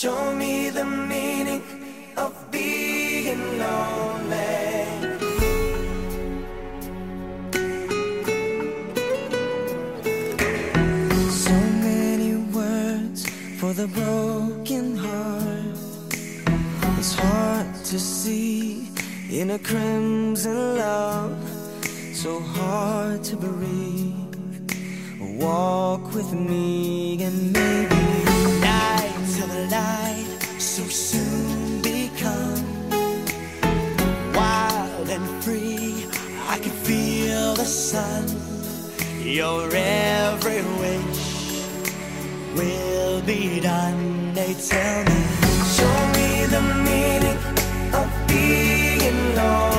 Show me the meaning of being lonely. So many words for the broken heart. It's hard to see in a crimson love, so hard to breathe. Walk with me and make the sun. Your every wish will be done. They tell me, show me the meaning of being lost.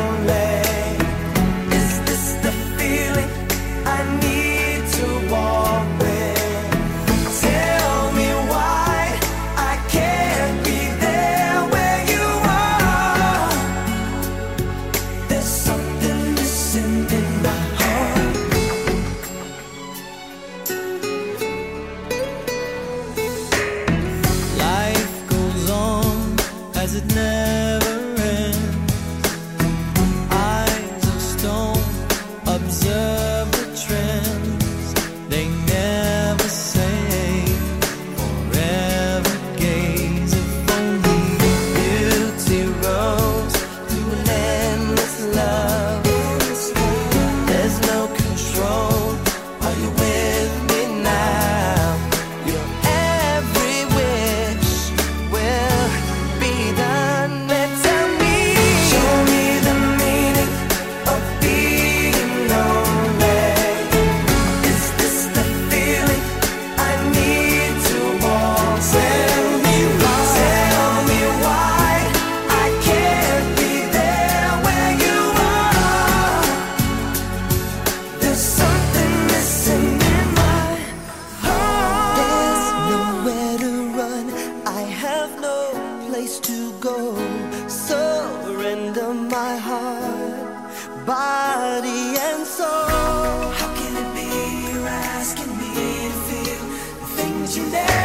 my heart, body, and soul. How can it be you're asking me to feel the things you never?